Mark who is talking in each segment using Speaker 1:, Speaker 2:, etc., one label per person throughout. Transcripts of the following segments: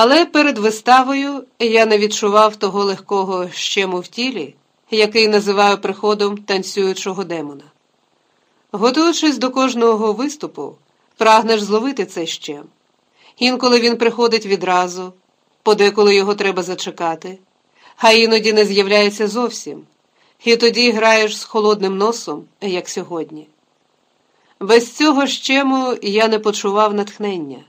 Speaker 1: Але перед виставою я не відчував того легкого щему в тілі, який називаю приходом танцюючого демона. Готуючись до кожного виступу, прагнеш зловити цей щем. Інколи він приходить відразу, подеколи його треба зачекати, а іноді не з'являється зовсім, і тоді граєш з холодним носом, як сьогодні. Без цього щему я не почував натхнення.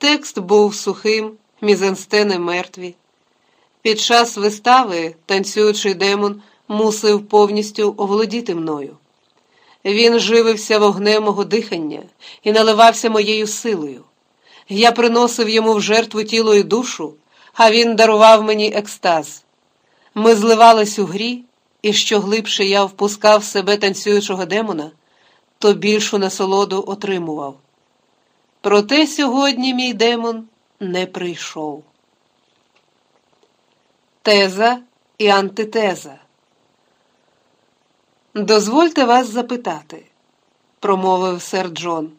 Speaker 1: Текст був сухим, мізенстени мертві. Під час вистави танцюючий демон мусив повністю оволодіти мною. Він живився вогнем мого дихання і наливався моєю силою. Я приносив йому в жертву тіло і душу, а він дарував мені екстаз. Ми зливались у грі, і що глибше я впускав в себе танцюючого демона, то більшу насолоду отримував. Проте сьогодні мій демон не прийшов. Теза і антитеза. Дозвольте вас запитати, промовив сер Джон.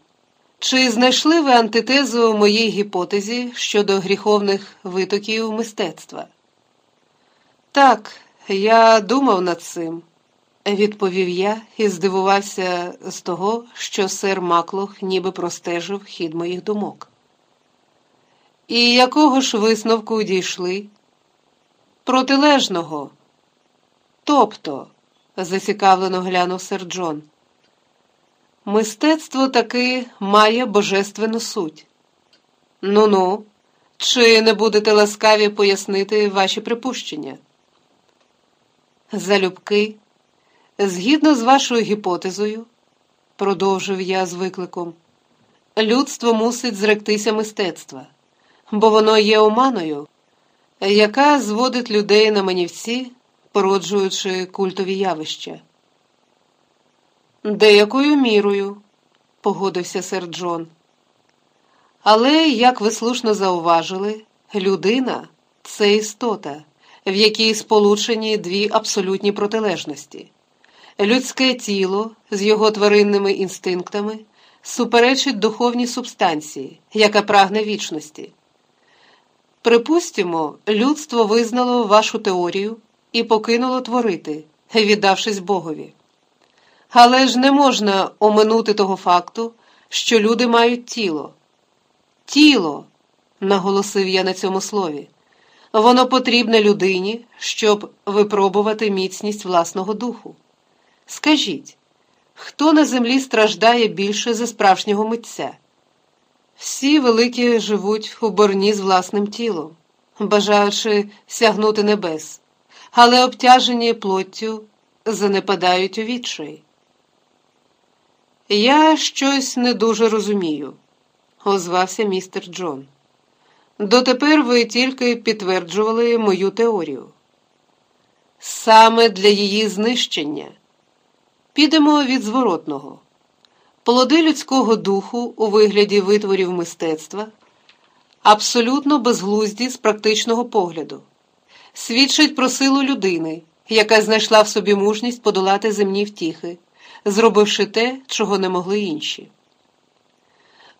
Speaker 1: Чи знайшли ви антитезу у моїй гіпотезі щодо гріховних витоків мистецтва? Так, я думав над цим, відповів я і здивувався з того, що сер Маклох ніби простежив хід моїх думок. І якого ж висновку дійшли? Протилежного. Тобто, зацікавлено глянув сер Джон. Мистецтво таки має божественну суть. Ну ну, чи не будете ласкаві пояснити ваші припущення? Залюбки, згідно з вашою гіпотезою, продовжив я з викликом, людство мусить зректися мистецтва, бо воно є оманою, яка зводить людей на манівці, породжуючи культові явища. Деякою мірою, погодився сер Джон. Але, як ви слушно зауважили, людина це істота, в якій сполучені дві абсолютні протилежності. Людське тіло з його тваринними інстинктами суперечить духовній субстанції, яка прагне вічності. Припустимо, людство визнало вашу теорію і покинуло творити, віддавшись Богові. Але ж не можна оминути того факту, що люди мають тіло. Тіло, наголосив я на цьому слові, воно потрібне людині, щоб випробувати міцність власного духу. Скажіть, хто на землі страждає більше за справжнього митця? Всі великі живуть у борні з власним тілом, бажаючи сягнути небес, але обтяжені плоттю занепадають у відчаї. Я щось не дуже розумію, озвався містер Джон. Дотепер ви тільки підтверджували мою теорію. Саме для її знищення підемо від зворотного. Плоди людського духу у вигляді витворів мистецтва абсолютно безглузді з практичного погляду, свідчить про силу людини, яка знайшла в собі мужність подолати земні втіхи зробивши те, чого не могли інші.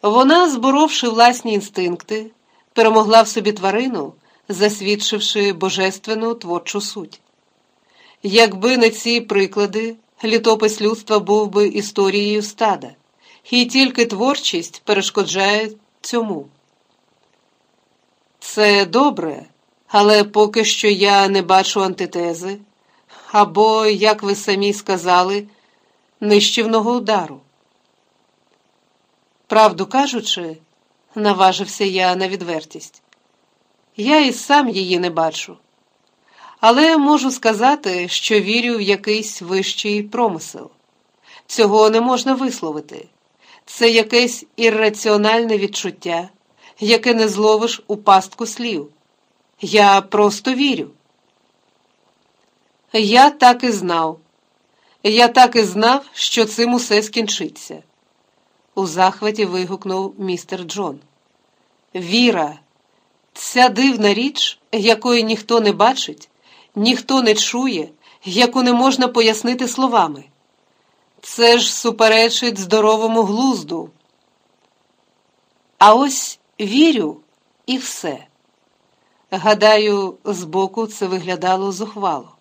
Speaker 1: Вона, зборовши власні інстинкти, перемогла в собі тварину, засвідчивши божественну творчу суть. Якби не ці приклади, літопис людства був би історією стада, і тільки творчість перешкоджає цьому. Це добре, але поки що я не бачу антитези, або, як ви самі сказали, нищівного удару. Правду кажучи, наважився я на відвертість. Я і сам її не бачу. Але можу сказати, що вірю в якийсь вищий промисел. Цього не можна висловити. Це якесь ірраціональне відчуття, яке не зловиш у пастку слів. Я просто вірю. Я так і знав. Я так і знав, що цим усе скінчиться. У захваті вигукнув містер Джон. Віра, ця дивна річ, якої ніхто не бачить, ніхто не чує, яку не можна пояснити словами. Це ж суперечить здоровому глузду. А ось вірю і все. Гадаю, збоку це виглядало зухвало.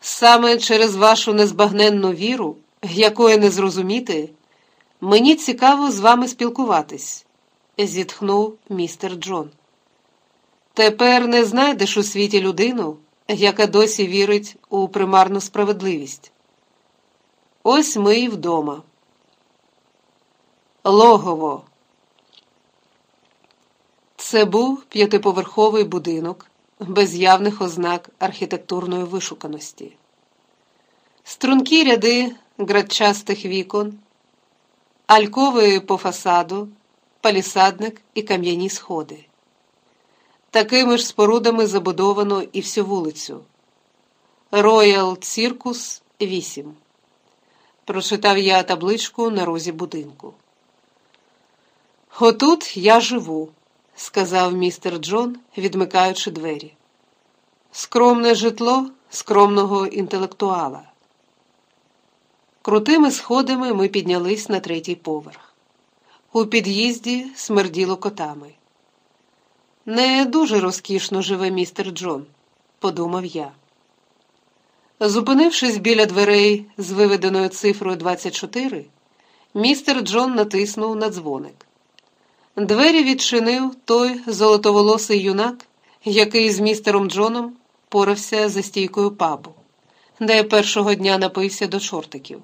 Speaker 1: Саме через вашу незбагненну віру, якої не зрозуміти, мені цікаво з вами спілкуватись, зітхнув містер Джон. Тепер не знайдеш у світі людину, яка досі вірить у примарну справедливість. Ось ми і вдома. Логово. Це був п'ятиповерховий будинок без явних ознак архітектурної вишуканості. Стрункі ряди градчастих вікон, алькови по фасаду, палісадник і кам'яні сходи. Такими ж спорудами забудовано і всю вулицю. Роял Ціркус 8. Прочитав я табличку на розі будинку. Отут я живу сказав містер Джон, відмикаючи двері. Скромне житло скромного інтелектуала. Крутими сходами ми піднялись на третій поверх. У під'їзді смерділо котами. Не дуже розкішно живе містер Джон, подумав я. Зупинившись біля дверей з виведеною цифрою 24, містер Джон натиснув на дзвоник. Двері відчинив той золотоволосий юнак, який з містером Джоном порався за стійкою пабу, де першого дня напився до чортиків.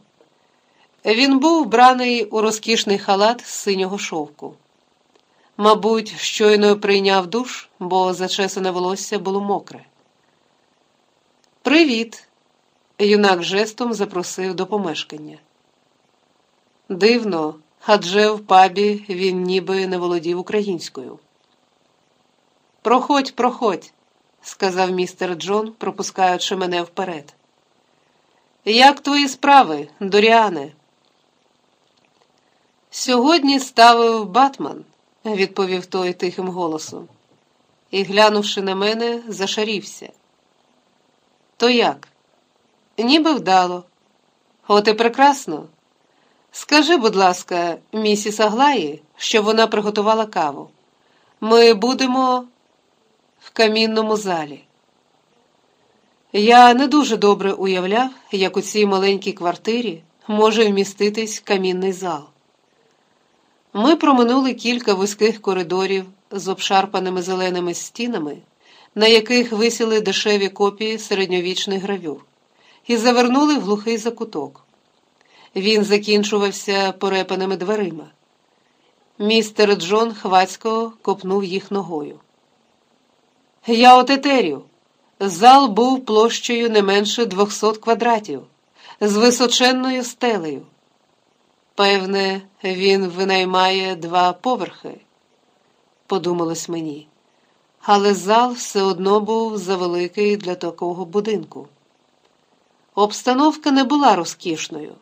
Speaker 1: Він був вбраний у розкішний халат з синього шовку. Мабуть, щойно прийняв душ, бо зачесане волосся було мокре. Привіт! Юнак жестом запросив до помешкання. Дивно адже в пабі він ніби не володів українською. Проходь, проходь, сказав містер Джон, пропускаючи мене вперед. Як твої справи, Доріане? Сьогодні ставив Батман, відповів той тихим голосом, і, глянувши на мене, зашарівся. То як? Ніби вдало. От і прекрасно. Скажи, будь ласка, місіс Аглаї, щоб вона приготувала каву. Ми будемо в камінному залі. Я не дуже добре уявляв, як у цій маленькій квартирі може вміститись камінний зал. Ми проминули кілька вузьких коридорів з обшарпаними зеленими стінами, на яких висіли дешеві копії середньовічних гравюр, і завернули в глухий закуток. Він закінчувався порепаними дверима. Містер Джон хвацько копнув їх ногою. Я отетерю. Зал був площею не менше двохсот квадратів, з височенною стелею. Певне, він винаймає два поверхи, подумалось мені, але зал все одно був завеликий для такого будинку. Обстановка не була розкішною.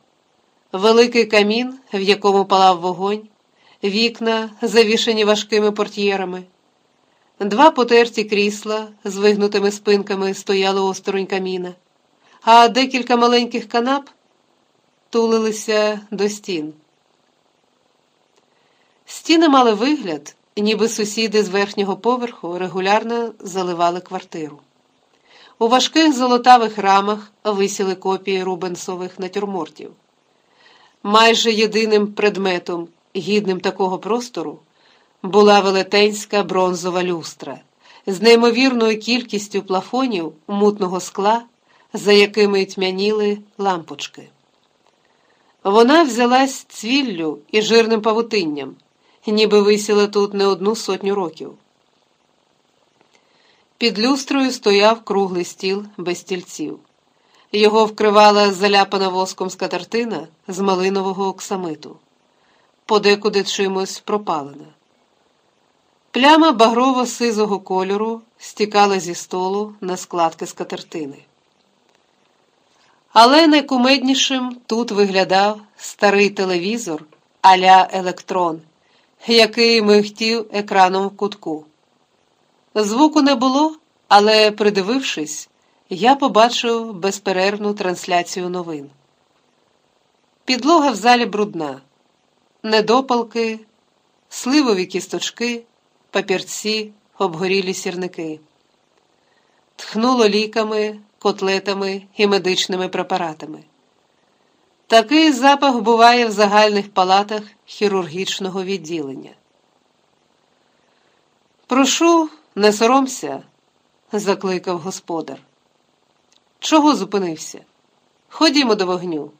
Speaker 1: Великий камін, в якому палав вогонь, вікна, завішені важкими портьєрами, два потерті крісла з вигнутими спинками стояли осторонь каміна, а декілька маленьких канап тулилися до стін. Стіни мали вигляд, ніби сусіди з верхнього поверху регулярно заливали квартиру. У важких золотавих рамах висіли копії рубенсових натюрмортів. Майже єдиним предметом, гідним такого простору, була велетенська бронзова люстра з неймовірною кількістю плафонів мутного скла, за якими тьмяніли лампочки. Вона взялась цвіллю і жирним павутинням, ніби висіла тут не одну сотню років. Під люстрою стояв круглий стіл без стільців. Його вкривала заляпана воском скатертина з малинового оксамиту, подекуди чимось пропалена. Пляма багрово-сизого кольору стікала зі столу на складки скатертини. Але найкумеднішим тут виглядав старий телевізор аля електрон, який михтів екраном в кутку. Звуку не було, але, придивившись, я побачив безперервну трансляцію новин. Підлога в залі брудна, недопалки, сливові кісточки, папірці, обгорілі сірники. Тхнуло ліками, котлетами і медичними препаратами. Такий запах буває в загальних палатах хірургічного відділення. Прошу, не соромся, закликав господар. Чого зупинився? Ходімо до вогню.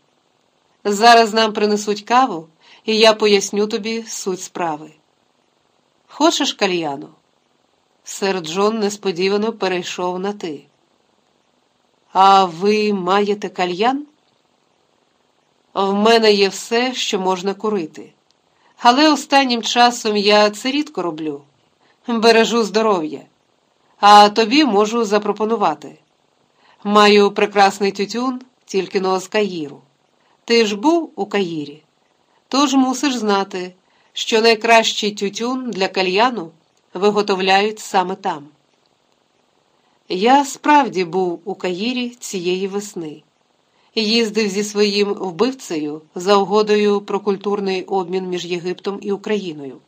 Speaker 1: Зараз нам принесуть каву, і я поясню тобі суть справи. Хочеш кальяну? Сер Джон несподівано перейшов на ти. А ви маєте кальян? В мене є все, що можна курити. Але останнім часом я це рідко роблю. Бережу здоров'я, а тобі можу запропонувати. Маю прекрасний тютюн, тільки но з Каїру. Ти ж був у Каїрі, тож мусиш знати, що найкращий тютюн для кальяну виготовляють саме там. Я справді був у Каїрі цієї весни їздив зі своїм вбивцею за угодою про культурний обмін між Єгиптом і Україною.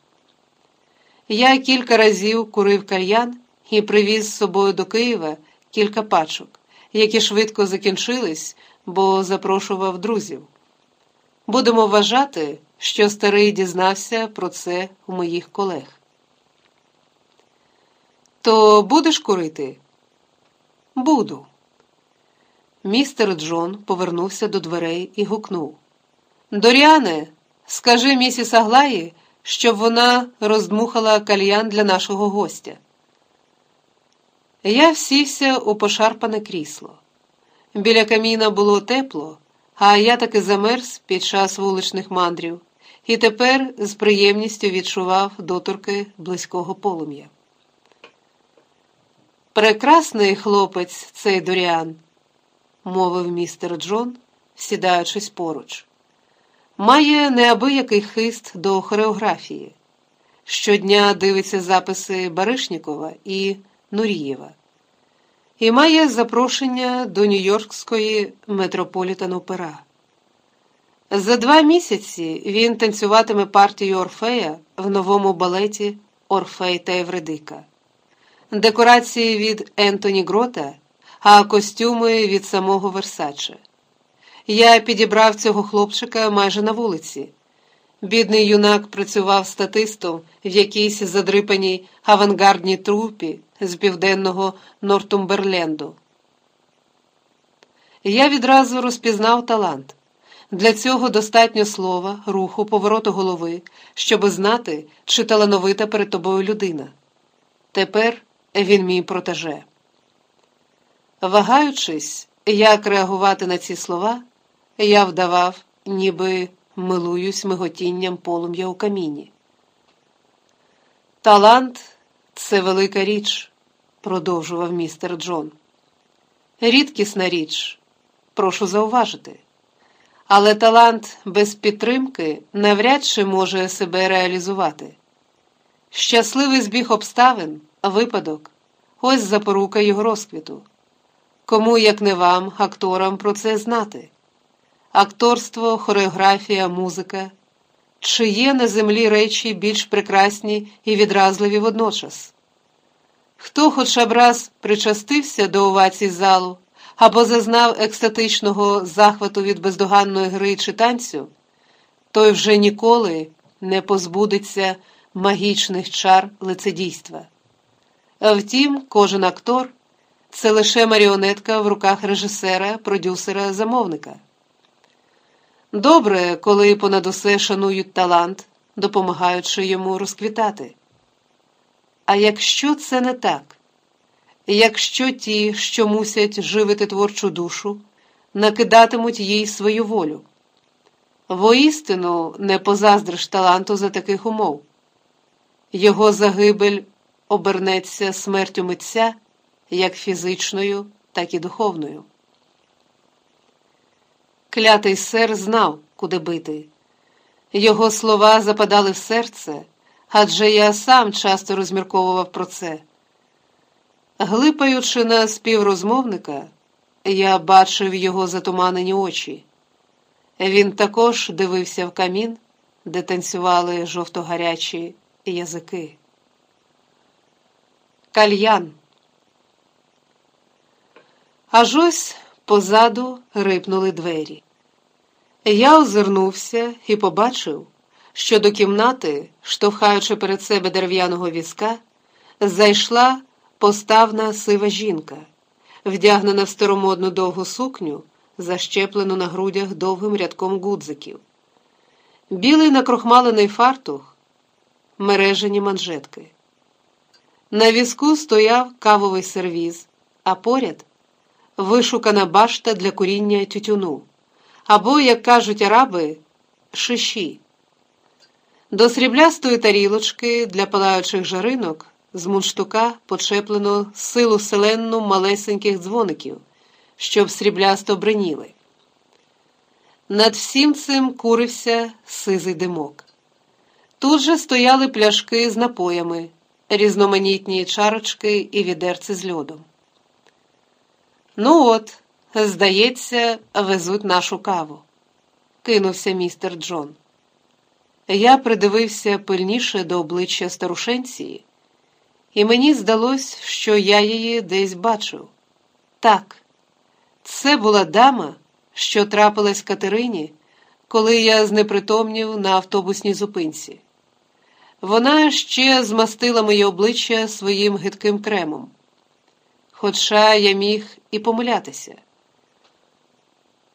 Speaker 1: Я кілька разів курив кальян і привіз з собою до Києва кілька пачок, які швидко закінчились, бо запрошував друзів. Будемо вважати, що старий дізнався про це у моїх колег. То будеш курити? Буду. Містер Джон повернувся до дверей і гукнув Доріане, скажи місіс Аглаї, щоб вона роздмухала кальян для нашого гостя. Я всівся у пошарпане крісло. Біля каміна було тепло, а я таки замерз під час вуличних мандрів і тепер з приємністю відчував доторки близького полум'я. Прекрасний хлопець цей Доріан мовив містер Джон, сідаючись поруч. Має неабиякий хист до хореографії. Щодня дивиться записи Баришнікова і Нурієва. І має запрошення до Нью-Йоркської метрополітен опера. За два місяці він танцюватиме партію Орфея в новому балеті Орфей та Евредика. Декорації від Ентоні Грота а костюми від самого Версаче. Я підібрав цього хлопчика майже на вулиці. Бідний юнак працював статистом в якійсь задрипаній авангардній трупі з південного Нортумберленду. Я відразу розпізнав талант. Для цього достатньо слова, руху, повороту голови, щоби знати, чи талановита перед тобою людина. Тепер він мій протеже. Вагаючись, як реагувати на ці слова, я вдавав, ніби милуюсь миготінням полум'я у каміні. Талант це велика річ, продовжував містер Джон. Рідкісна річ, прошу зауважити. Але талант без підтримки навряд чи може себе реалізувати. Щасливий збіг обставин, випадок, ось запорука його розквіту. Кому, як не вам, акторам, про це знати? Акторство, хореографія, музика. Чи є на землі речі більш прекрасні і відразливі водночас? Хто хоча б раз причастився до овацій залу або зазнав екстатичного захвату від бездоганної гри чи танцю, той вже ніколи не позбудеться магічних чар лицедійства. Втім, кожен актор це лише маріонетка в руках режисера, продюсера, замовника. Добре, коли понад усе шанують талант, допомагаючи йому розквітати. А якщо це не так, якщо ті, що мусять живити творчу душу, накидатимуть їй свою волю, воістину не позаздриш таланту за таких умов, його загибель обернеться смертю митця як фізичною, так і духовною. Клятий сер знав, куди бити. Його слова западали в серце, адже я сам часто розмірковував про це. Глипаючи на співрозмовника, я бачив його затуманені очі. Він також дивився в камін, де танцювали жовто-гарячі язики. Кальян. Аж ось позаду рипнули двері. Я озирнувся і побачив, що до кімнати, штовхаючи перед себе дерев'яного візка, зайшла поставна сива жінка, вдягнена в старомодну довгу сукню, защеплену на грудях довгим рядком гудзиків. Білий накрохмалений фартух, мережені манжетки. На візку стояв кавовий сервіз, а поряд вишукана башта для куріння тютюну, або, як кажуть араби, шиші. До сріблястої тарілочки для палаючих жаринок з мунштука почеплено силу селенну малесеньких дзвоників, щоб сріблясто бреніли. Над всім цим курився сизий димок. Тут же стояли пляшки з напоями, різноманітні чарочки і відерці з льодом. Ну от, здається, везуть нашу каву, кинувся містер Джон. Я придивився пильніше до обличчя старушенції, і мені здалось, що я її десь бачив. Так, це була дама, що трапилась Катерині, коли я знепритомнів на автобусній зупинці. Вона ще змастила моє обличчя своїм гидким кремом. Хоча я міг і помилятися.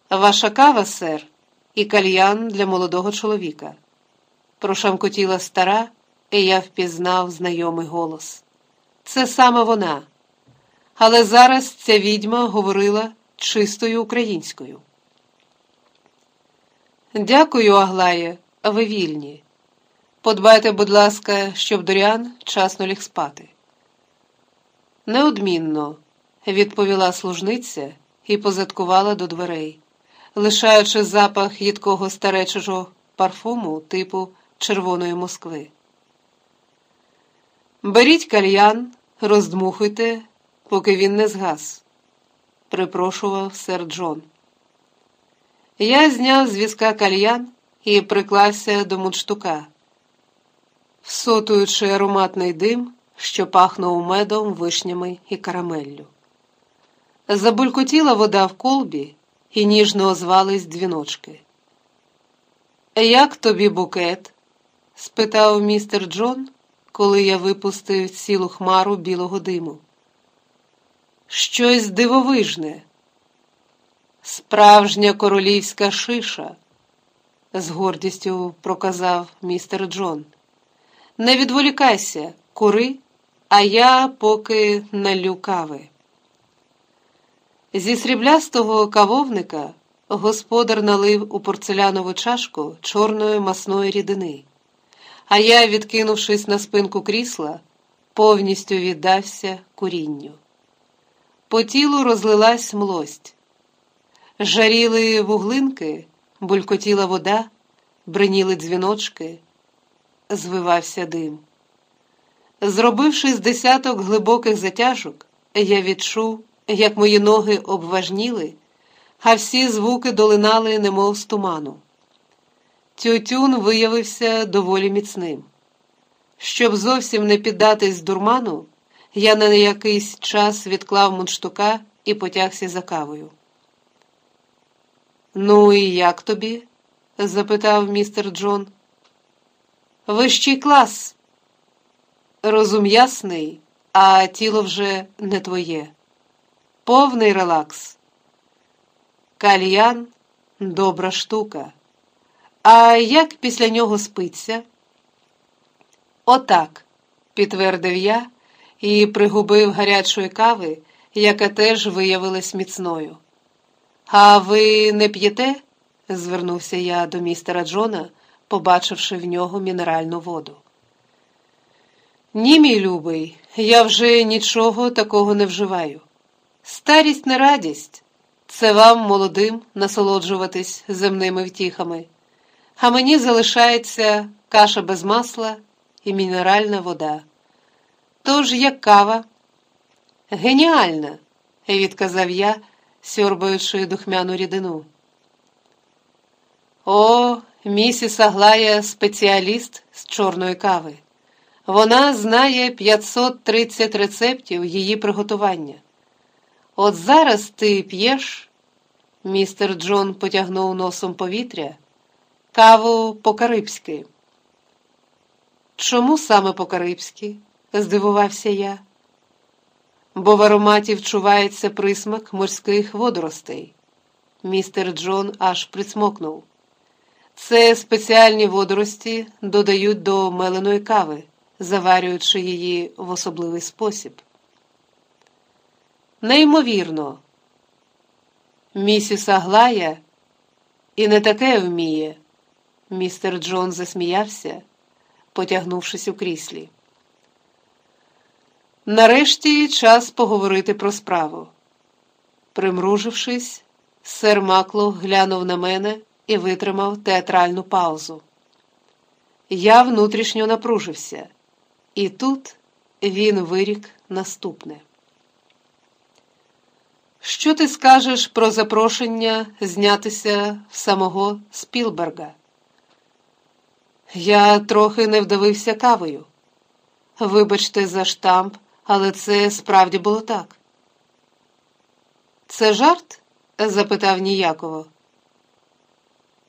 Speaker 1: Ваша кава, сер, і кальян для молодого чоловіка. Прошамкотіла стара, і я впізнав знайомий голос. Це саме вона. Але зараз ця відьма говорила чистою українською. Дякую, Аглає, ви вільні. Подбайте, будь ласка, щоб Доріан часно ліг спати. Неодмінно, відповіла служниця і позадкувала до дверей, лишаючи запах їдкого старечого парфуму типу червоної Москви. Беріть кальян, роздмухуйте, поки він не згас, припрошував сер Джон. Я зняв з візка кальян і приклався до мундштука, всотуючи ароматний дим, що пахнув медом, вишнями і карамеллю. Забулькотіла вода в колбі і ніжно озвались дзвіночки. Як тобі букет? спитав містер Джон, коли я випустив цілу хмару білого диму. Щось дивовижне. Справжня королівська шиша, з гордістю проказав містер Джон. Не відволікайся, кури, а я поки налю кави. Зі сріблястого кавовника господар налив у порцелянову чашку чорної масної рідини, а я, відкинувшись на спинку крісла, повністю віддався курінню. По тілу розлилась млость. Жаріли вуглинки, булькотіла вода, бриніли дзвіночки, звивався дим. Зробивши з десяток глибоких затяжок, я відчув, як мої ноги обважніли, а всі звуки долинали, немов з туману. Тютюн виявився доволі міцним. Щоб зовсім не піддатись дурману, я на якийсь час відклав мундштука і потягся за кавою. Ну, і як тобі? запитав містер Джон. Вищий клас. Розум ясний, а тіло вже не твоє. Повний релакс. Кальян добра штука. А як після нього спиться? Отак, підтвердив я і пригубив гарячої кави, яка теж виявилась міцною. А ви не п'єте? звернувся я до містера Джона, побачивши в нього мінеральну воду. Ні, мій любий, я вже нічого такого не вживаю. Старість не радість, це вам, молодим, насолоджуватись земними втіхами, а мені залишається каша без масла і мінеральна вода. Тож як кава? Геніальна, відказав я сьорбаючи духмяну рідину. О, місіс Аглая спеціаліст з чорної кави, Вона знає 530 рецептів її приготування. От зараз ти п'єш, містер Джон потягнув носом повітря, каву по-карибськи. Чому саме по-карибськи? здивувався я. Бо в ароматі вчувається присмак морських водоростей. Містер Джон аж присмокнув. Це спеціальні водорості додають до меленої кави, заварюючи її в особливий спосіб. Неймовірно, місіс Аглая і не таке вміє. Містер Джон засміявся, потягнувшись у кріслі. Нарешті час поговорити про справу. Примружившись, сер Макло глянув на мене і витримав театральну паузу. Я внутрішньо напружився, і тут він вирік наступне. Що ти скажеш про запрошення знятися в самого Спілберга? Я трохи не вдавився кавою. Вибачте за штамп, але це справді було так. Це жарт? запитав ніяково.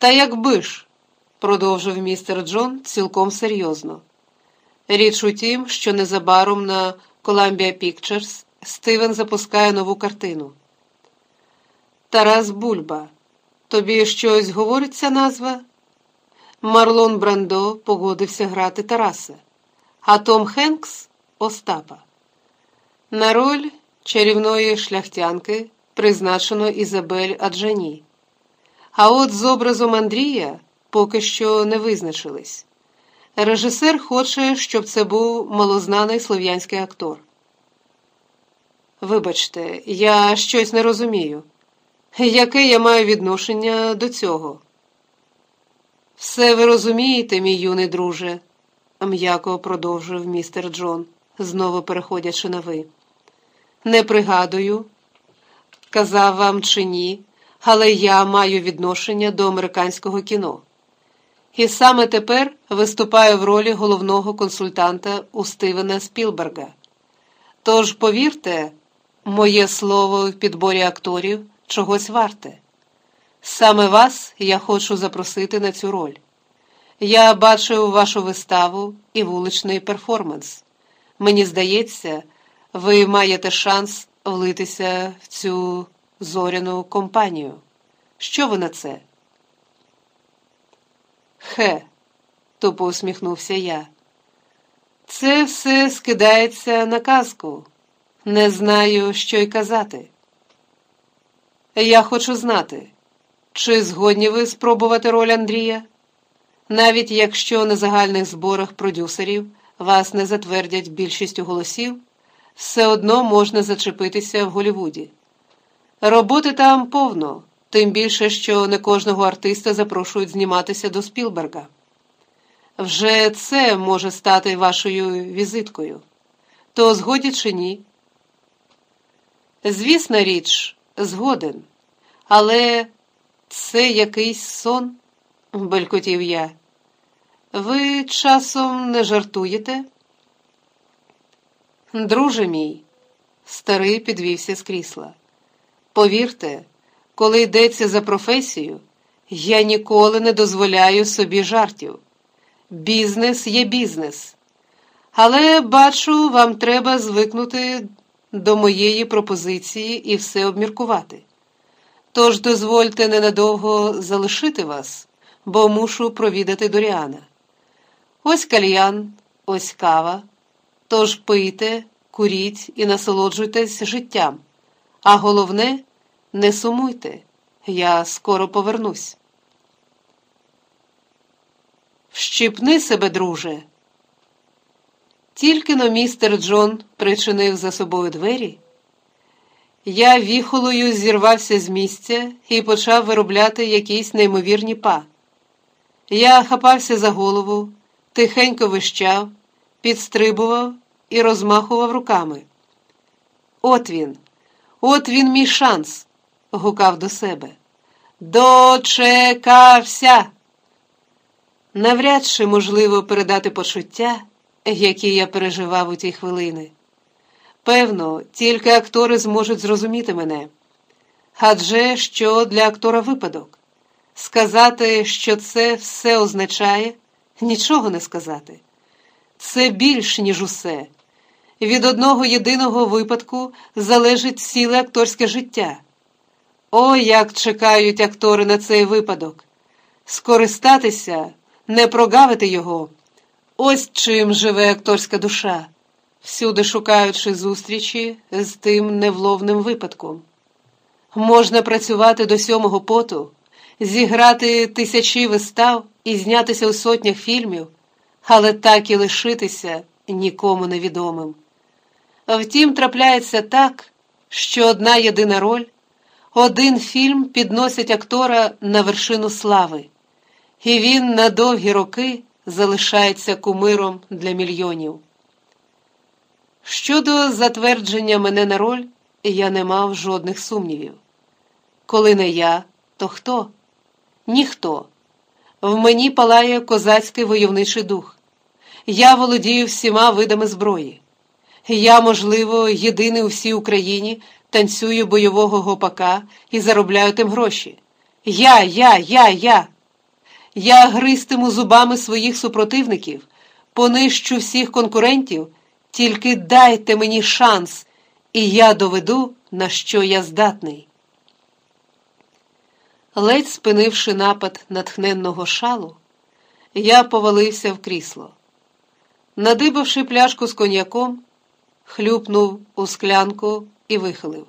Speaker 1: Та якби ж, продовжив містер Джон цілком серйозно. Річ у тім, що незабаром на Columbia Pictures Стивен запускає нову картину. Тарас Бульба. Тобі щось говорить ця назва? Марлон Брандо погодився грати Тараса, а Том Хенкс Остапа. На роль чарівної шляхтянки призначено Ізабель Аджані. А от з образом Андрія поки що не визначились. Режисер хоче, щоб це був малознаний слов'янський актор. Вибачте, я щось не розумію. Яке я маю відношення до цього? Все ви розумієте, мій юний друже, м'яко продовжив містер Джон, знову переходячи на ви. Не пригадую, казав вам чи ні, але я маю відношення до американського кіно. І саме тепер виступаю в ролі головного консультанта у Стивена Спілберга. Тож, повірте, моє слово в підборі акторів чогось варте. Саме вас я хочу запросити на цю роль. Я бачив вашу виставу і вуличний перформанс. Мені здається, ви маєте шанс влитися в цю зоряну компанію. Що ви на це? Хе, тупо усміхнувся я. Це все скидається на казку. Не знаю, що й казати. Я хочу знати, чи згодні ви спробувати роль Андрія? Навіть якщо на загальних зборах продюсерів вас не затвердять більшістю голосів, все одно можна зачепитися в Голівуді. Роботи там повно, тим більше, що не кожного артиста запрошують зніматися до Спілберга. Вже це може стати вашою візиткою. То згоді чи ні? Звісна річ, згоден, але це якийсь сон, белькотів я. Ви часом не жартуєте? Друже мій, старий підвівся з крісла. Повірте, коли йдеться за професію, я ніколи не дозволяю собі жартів. Бізнес є бізнес. Але бачу, вам треба звикнути до моєї пропозиції і все обміркувати. Тож дозвольте ненадовго залишити вас, бо мушу провідати Доріана. Ось кальян, ось кава. Тож пийте, куріть і насолоджуйтесь життям. А головне, не сумуйте, я скоро повернусь. Вщипни себе, друже. Тільки но містер Джон причинив за собою двері. Я віхолою зірвався з місця і почав виробляти якісь неймовірні па. Я хапався за голову, тихенько вищав, підстрибував і розмахував руками. От він, от він мій шанс, гукав до себе. Дочекався. Навряд чи можливо передати почуття, які я переживав у ті хвилини. Певно, тільки актори зможуть зрозуміти мене. Адже що для актора випадок? Сказати, що це все означає, нічого не сказати. Це більш, ніж усе. Від одного єдиного випадку залежить ціле акторське життя. О, як чекають актори на цей випадок! Скористатися, не прогавити його. Ось чим живе акторська душа, всюди шукаючи зустрічі з тим невловним випадком. Можна працювати до сьомого поту, зіграти тисячі вистав і знятися у сотнях фільмів, але так і лишитися нікому невідомим. Втім, трапляється так, що одна єдина роль, один фільм підносить актора на вершину слави, і він на довгі роки залишається кумиром для мільйонів. Щодо затвердження мене на роль, я не мав жодних сумнівів. Коли не я, то хто? Ніхто. В мені палає козацький войовничий дух. Я володію всіма видами зброї. Я, можливо, єдиний у всій Україні танцюю бойового гопака і заробляю тим гроші. Я, я, я, я. Я гристиму зубами своїх супротивників, понищу всіх конкурентів, тільки дайте мені шанс, і я доведу, на що я здатний. Ледь спинивши напад натхненного шалу, я повалився в крісло. Надибавши пляшку з коньяком, хлюпнув у склянку і вихилив.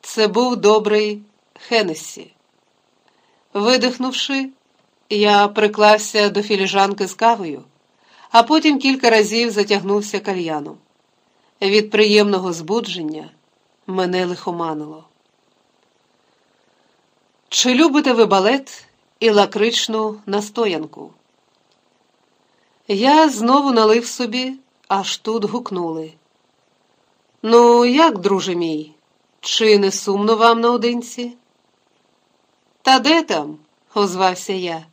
Speaker 1: Це був добрий Хеннессі. Видихнувши, я приклався до філіжанки з кавою, а потім кілька разів затягнувся кальяном. Від приємного збудження мене лихоманило. Чи любите ви балет і лакричну настоянку? Я знову налив собі, аж тут гукнули. Ну, як, друже мій, чи не сумно вам наодинці? Та де там? озвався я.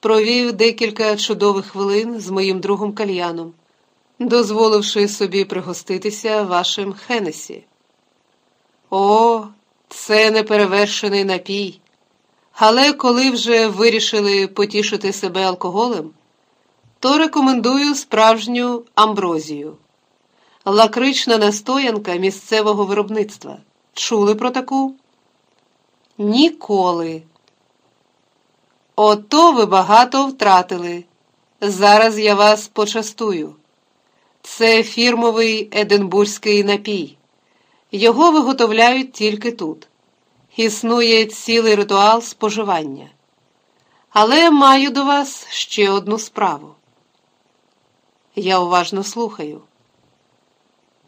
Speaker 1: Провів декілька чудових хвилин з моїм другом кальяном, дозволивши собі пригоститися вашим Хенесі. О, це неперевершений напій. Але коли вже вирішили потішити себе алкоголем, то рекомендую справжню амброзію. Лакрична настоянка місцевого виробництва. Чули про таку? Ніколи. Ото ви багато втратили. Зараз я вас почастую. Це фірмовий единбурзький напій. Його виготовляють тільки тут. Існує цілий ритуал споживання. Але маю до вас ще одну справу. Я уважно слухаю.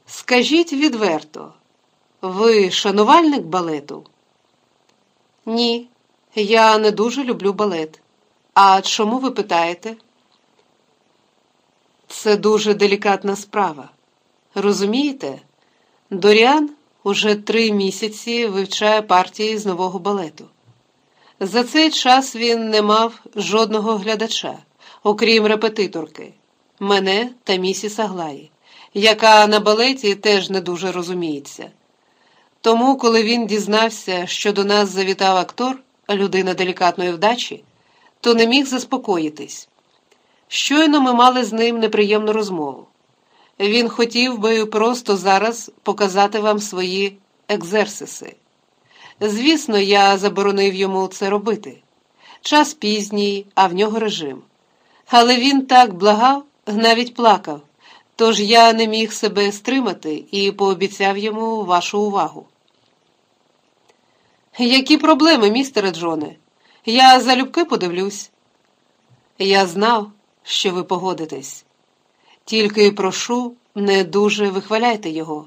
Speaker 1: Скажіть відверто, ви шанувальник балету? Ні, я не дуже люблю балет. А чому ви питаєте? Це дуже делікатна справа. Розумієте? Доріан уже три місяці вивчає партії з нового балету. За цей час він не мав жодного глядача, окрім репетиторки, мене та місіс Аглаї, яка на балеті теж не дуже розуміється. Тому, коли він дізнався, що до нас завітав актор, людина делікатної вдачі, то не міг заспокоїтись. Щойно ми мали з ним неприємну розмову. Він хотів би просто зараз показати вам свої екзерсиси. Звісно, я заборонив йому це робити. Час пізній, а в нього режим. Але він так благав, навіть плакав, тож я не міг себе стримати і пообіцяв йому вашу увагу. Які проблеми, містере Джоне? Я залюбки подивлюсь. Я знав, що ви погодитесь. Тільки прошу, не дуже вихваляйте його.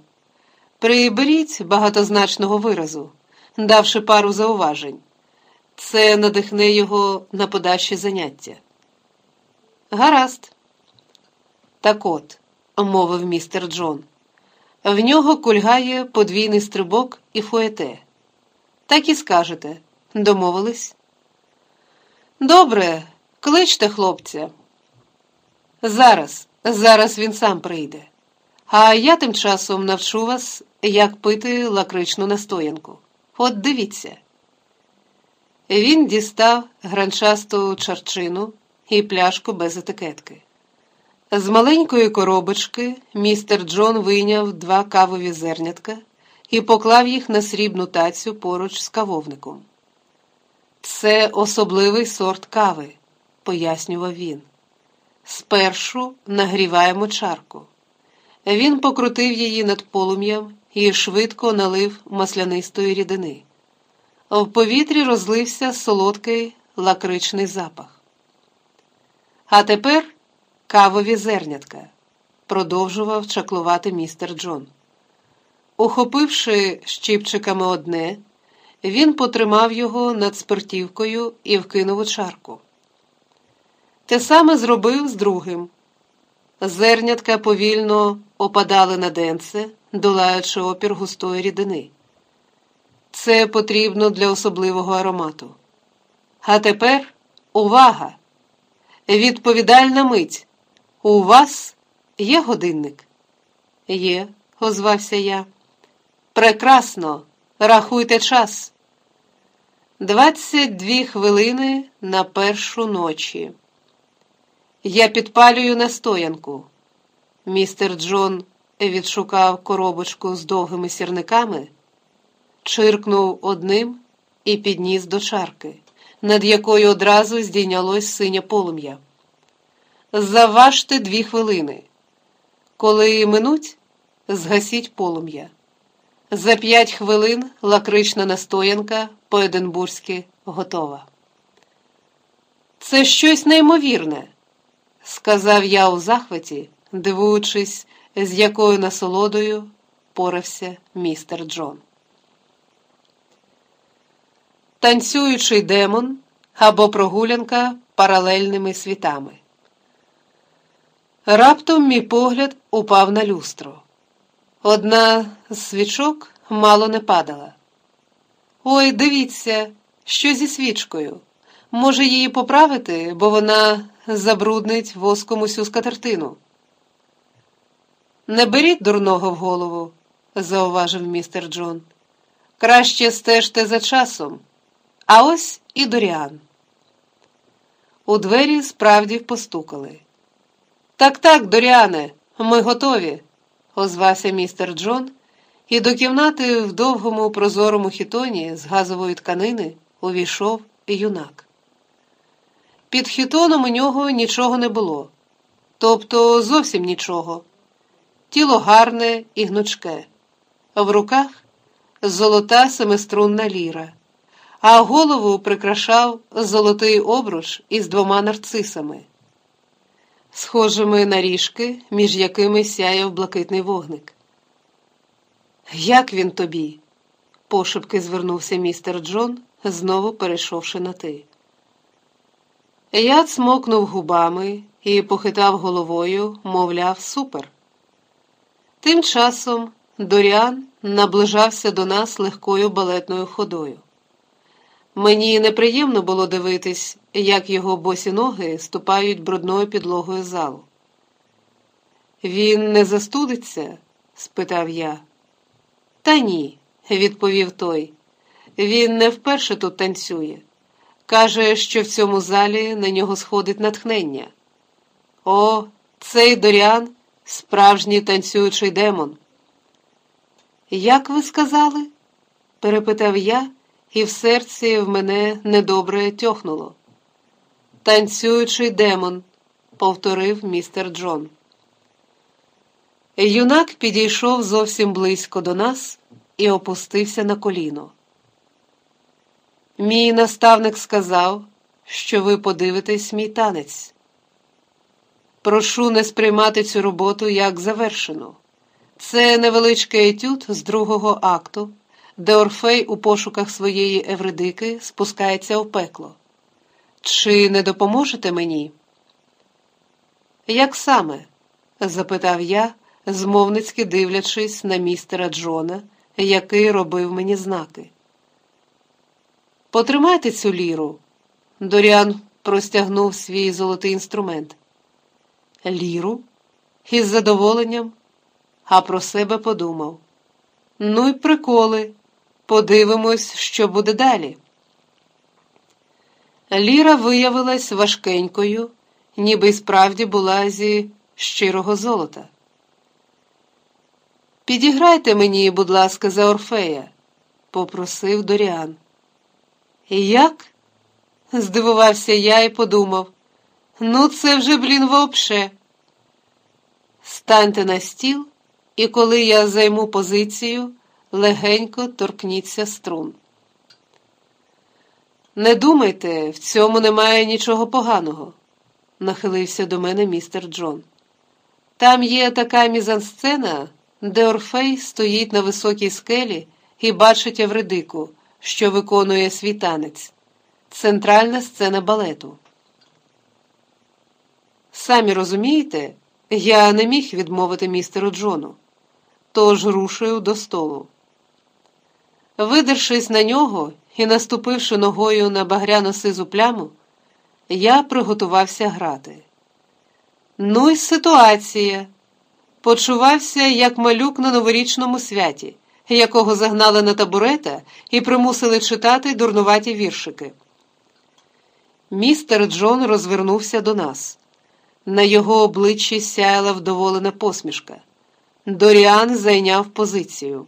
Speaker 1: Приберіть багатозначного виразу, давши пару зауважень. Це надихне його на подальші заняття. Гаразд. Так от, мовив містер Джон, в нього кульгає подвійний стрибок і фуете. Так і скажете. Домовились? Добре, кличте хлопця. Зараз, зараз він сам прийде. А я тим часом навчу вас, як пити лакричну настоянку. От дивіться. Він дістав гранчасту чарчину і пляшку без етикетки. З маленької коробочки містер Джон вийняв два кавові зернятка і поклав їх на срібну тацю поруч з кавовником. Це особливий сорт кави, пояснював він. Спершу нагріваємо чарку. Він покрутив її над полум'ям і швидко налив маслянистої рідини. В повітрі розлився солодкий лакричний запах. А тепер кавові зернятка, продовжував чаклувати містер Джон. Ухопивши щипчиками одне, він потримав його над спиртівкою і вкинув у чарку. Те саме зробив з другим. Зернятка повільно опадали на денце, долаючи опір густої рідини. Це потрібно для особливого аромату. А тепер увага! Відповідальна мить. У вас є годинник? Є, озвався я. Прекрасно, рахуйте час. Двадцять дві хвилини на першу ночі. Я підпалюю настоянку. Містер Джон відшукав коробочку з довгими сірниками, чиркнув одним і підніс до чарки, над якою одразу здійнялось синє полум'я. Заважте дві хвилини. Коли минуть, згасіть полум'я. За п'ять хвилин лакрична настоянка по-единбурзьки готова. Це щось неймовірне, сказав я у захваті, дивуючись, з якою насолодою порався містер Джон. Танцюючий демон або прогулянка паралельними світами. Раптом мій погляд упав на люстро. Одна з свічок мало не падала. Ой, дивіться, що зі свічкою. Може, її поправити, бо вона забруднить воском усю скатертину. Не беріть дурного в голову, зауважив містер Джон. Краще стежте за часом. А ось і Доріан. У двері справді постукали. Так, так, Доріане, ми готові, озвався містер Джон, і до кімнати в довгому прозорому хітоні з газової тканини увійшов юнак. Під хітоном у нього нічого не було, тобто зовсім нічого. Тіло гарне і гнучке, в руках золота семиструнна ліра, а голову прикрашав золотий обруч із двома нарцисами схожими на ріжки, між якими сяяв блакитний вогник. Як він тобі? пошепки звернувся містер Джон, знову перейшовши на ти. Я цмокнув губами і похитав головою, мовляв, супер. Тим часом Доріан наближався до нас легкою балетною ходою. Мені неприємно було дивитись, як його босі ноги ступають брудною підлогою залу. Він не застудиться? спитав я. Та ні, відповів той. Він не вперше тут танцює. Каже, що в цьому залі на нього сходить натхнення. О, цей Доріан справжній танцюючий демон. Як ви сказали? перепитав я і в серці в мене недобре тьохнуло. Танцюючий демон, повторив містер Джон. Юнак підійшов зовсім близько до нас і опустився на коліно. Мій наставник сказав, що ви подивитесь мій танець. Прошу не сприймати цю роботу як завершену. Це невеличкий етюд з другого акту де Орфей у пошуках своєї Евредики спускається в пекло. Чи не допоможете мені? Як саме? запитав я, змовницьки дивлячись на містера Джона, який робив мені знаки. Потримайте цю ліру. Доріан простягнув свій золотий інструмент. Ліру? Із задоволенням, а про себе подумав. Ну й приколи. Подивимось, що буде далі. Ліра виявилась важкенькою, ніби й справді була зі щирого золота. Підіграйте мені, будь ласка, за Орфея, попросив Доріан. Як? здивувався я і подумав. Ну, це вже, блін, вообще. Станьте на стіл, і коли я займу позицію, легенько торкніться струн. Не думайте, в цьому немає нічого поганого, нахилився до мене містер Джон. Там є така мізансцена, де Орфей стоїть на високій скелі і бачить Евредику, що виконує свій танець. Центральна сцена балету. Самі розумієте, я не міг відмовити містеру Джону, тож рушив до столу. Видершись на нього і наступивши ногою на багряно сизу пляму, я приготувався грати. Ну й ситуація. Почувався, як малюк на новорічному святі, якого загнали на табурета і примусили читати дурнуваті віршики. Містер Джон розвернувся до нас. На його обличчі сяяла вдоволена посмішка. Доріан зайняв позицію.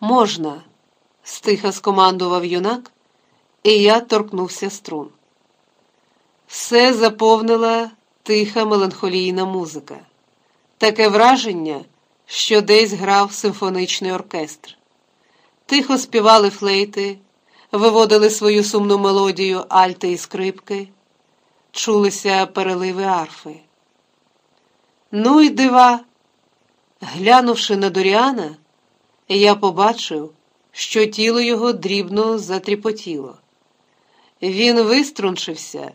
Speaker 1: Можна, стиха скомандував юнак, і я торкнувся струн. Все заповнила тиха меланхолійна музика, таке враження, що десь грав симфонічний оркестр. Тихо співали флейти, виводили свою сумну мелодію альти і скрипки, чулися переливи арфи. Ну й дива, глянувши на Доріана, я побачив, що тіло його дрібно затріпотіло. Він виструнчився,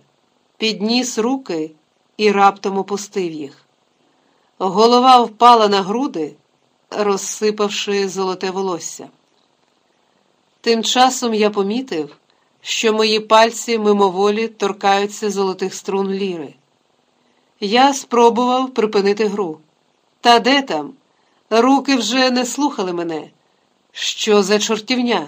Speaker 1: підніс руки і раптом опустив їх. Голова впала на груди, розсипавши золоте волосся. Тим часом я помітив, що мої пальці мимоволі торкаються золотих струн ліри. Я спробував припинити гру. Та де там? Руки вже не слухали мене. Що за чортівня?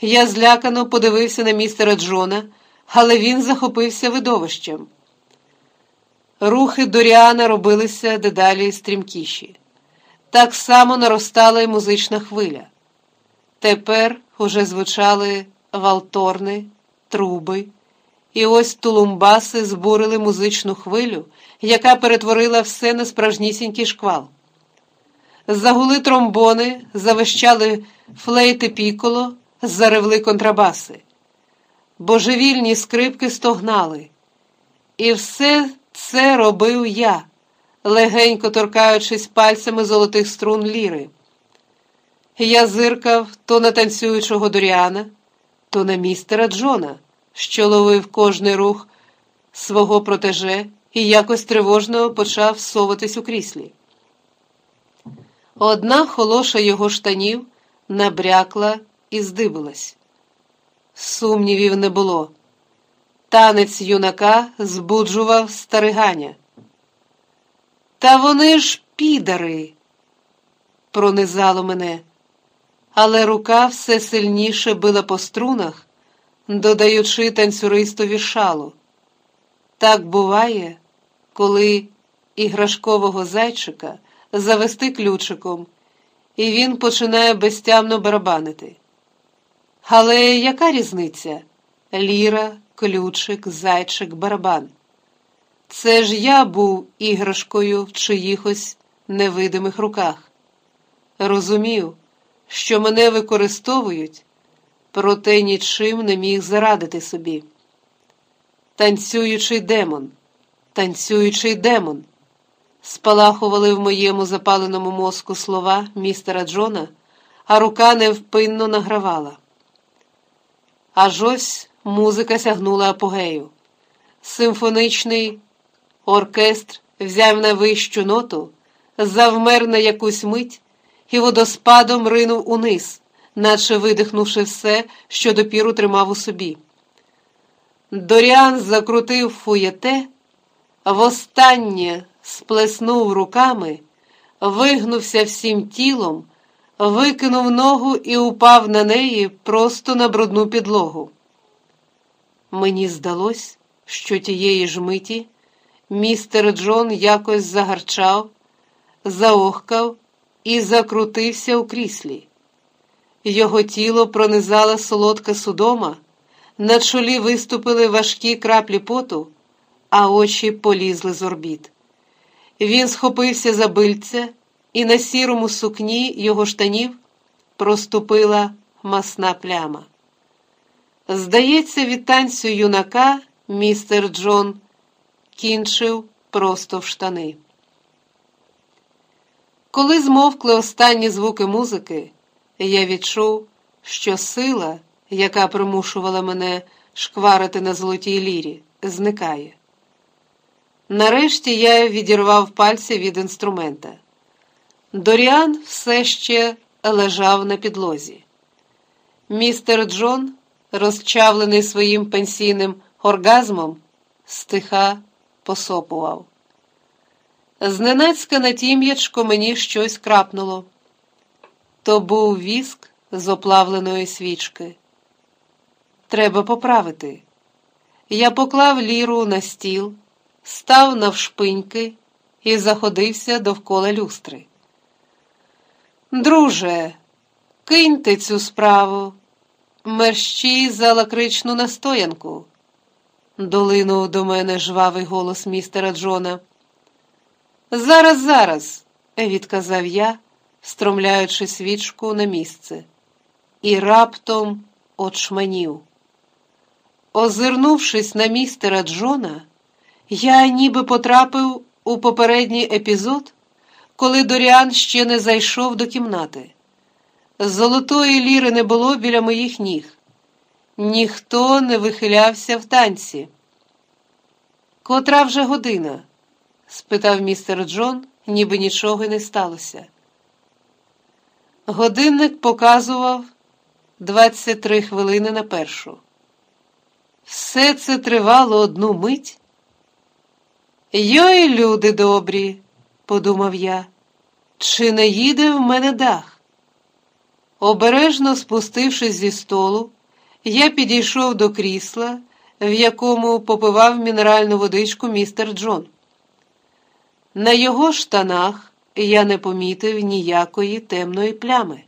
Speaker 1: Я злякано подивився на містера Джона, але він захопився видовищем. Рухи Доріана робилися дедалі стрімкіші. Так само наростала й музична хвиля. Тепер уже звучали валторни, труби, і ось тулумбаси збурили музичну хвилю, яка перетворила все на справжнісінький шквал. Загули тромбони, завищали флейти піколо, заревли контрабаси. Божевільні скрипки стогнали. І все це робив я, легенько торкаючись пальцями золотих струн ліри. Я зиркав то на танцюючого Доріана, то на містера Джона, що ловив кожний рух свого протеже і якось тривожно почав соватись у кріслі. Одна холоша його штанів набрякла і здибилась. Сумнівів не було. Танець юнака збуджував стариганя. Та вони ж підари, пронизало мене, але рука все сильніше била по струнах, додаючи танцюристові шалу. Так буває, коли іграшкового зайчика завести ключиком, і він починає безтямно барабанити. Але яка різниця? Ліра, ключик, зайчик, барабан. Це ж я був іграшкою в чиїхось невидимих руках. Розумів, що мене використовують, проте нічим не міг зарадити собі. Танцюючий демон, танцюючий демон. Спалахували в моєму запаленому мозку слова містера Джона, а рука невпинно награвала. Аж ось музика сягнула апогею. Симфонічний оркестр взяв на вищу ноту, завмер на якусь мить і водоспадом ринув униз, наче видихнувши все, що допіру тримав у собі. Доріан закрутив фуєте, востаннє сплеснув руками, вигнувся всім тілом, викинув ногу і упав на неї просто на брудну підлогу. Мені здалось, що тієї ж миті містер Джон якось загарчав, заохкав і закрутився у кріслі. Його тіло пронизала солодка судома, на чолі виступили важкі краплі поту, а очі полізли з орбіт. Він схопився за бильця, і на сірому сукні його штанів проступила масна пляма. Здається, від танцю юнака містер Джон кінчив просто в штани. Коли змовкли останні звуки музики, я відчув, що сила, яка примушувала мене шкварити на золотій лірі, зникає. Нарешті я відірвав пальці від інструмента. Доріан все ще лежав на підлозі. Містер Джон, розчавлений своїм пенсійним оргазмом, стиха посопував. Зненацька на тім'ячко мені щось крапнуло. То був віск з оплавленої свічки. Треба поправити. Я поклав ліру на стіл, став навшпиньки і заходився довкола люстри. Друже, киньте цю справу, мерщій за лакричну настоянку, долинув до мене жвавий голос містера Джона. Зараз, зараз, відказав я, стромляючи свічку на місце, і раптом очманів. Озирнувшись на містера Джона, я ніби потрапив у попередній епізод, коли Доріан ще не зайшов до кімнати. Золотої ліри не було біля моїх ніг. Ніхто не вихилявся в танці. Котра вже година? спитав містер Джон, ніби нічого не сталося. Годинник показував 23 хвилини на першу. Все це тривало одну мить. Йой, люди добрі, подумав я, чи не їде в мене дах? Обережно спустившись зі столу, я підійшов до крісла, в якому попивав мінеральну водичку містер Джон. На його штанах я не помітив ніякої темної плями.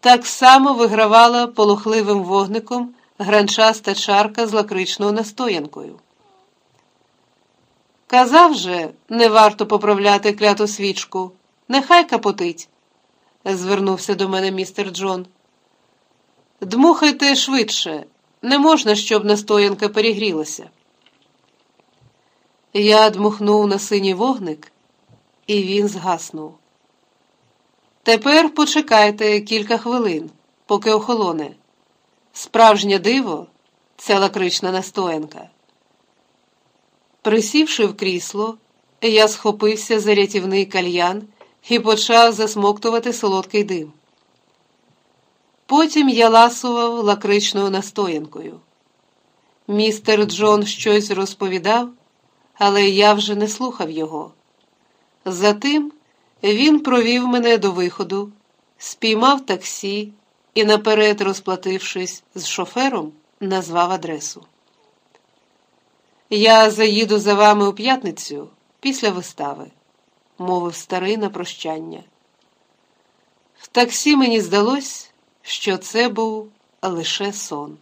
Speaker 1: Так само вигравала полохливим вогником гранчаста чарка з лакричною настоянкою. Казав же, не варто поправляти кляту свічку, нехай капотить, звернувся до мене містер Джон. Дмухайте швидше, не можна, щоб настоянка перегрілася. Я дмухнув на синій вогник, і він згаснув. Тепер почекайте кілька хвилин, поки охолоне. Справжнє диво це лакрична настоянка. Присівши в крісло, я схопився за рятівний кальян і почав засмоктувати солодкий дим. Потім я ласував лакричною настоянкою. Містер Джон щось розповідав, але я вже не слухав його. Затим він провів мене до виходу, спіймав таксі і, наперед розплатившись з шофером, назвав адресу. Я заїду за вами у п'ятницю після вистави, мовив старий на прощання. В таксі мені здалось, що це був лише сон.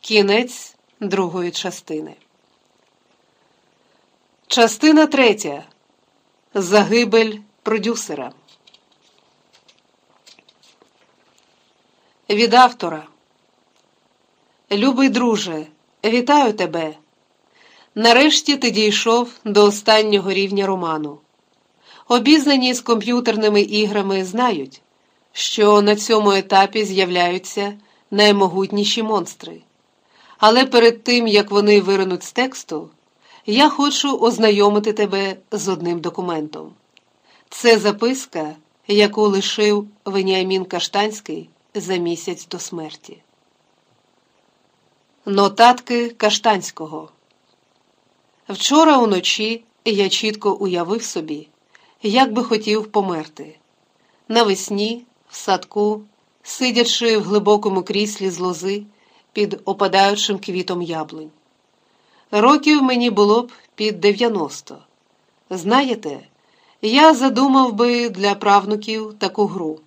Speaker 1: Кінець другої частини. Частина третя. Загибель продюсера. Від автора. Любий друже. Вітаю тебе. Нарешті ти дійшов до останнього рівня роману. Обізнані з комп'ютерними іграми знають, що на цьому етапі з'являються наймогутніші монстри. Але перед тим, як вони виринуть з тексту, я хочу ознайомити тебе з одним документом. Це записка, яку лишив Веніамін Каштанський за місяць до смерті. Нотатки Каштанського Вчора уночі я чітко уявив собі, як би хотів померти. Навесні, в садку, сидячи в глибокому кріслі з лози під опадаючим квітом яблунь. Років мені було б під 90. Знаєте, я задумав би для правнуків таку гру.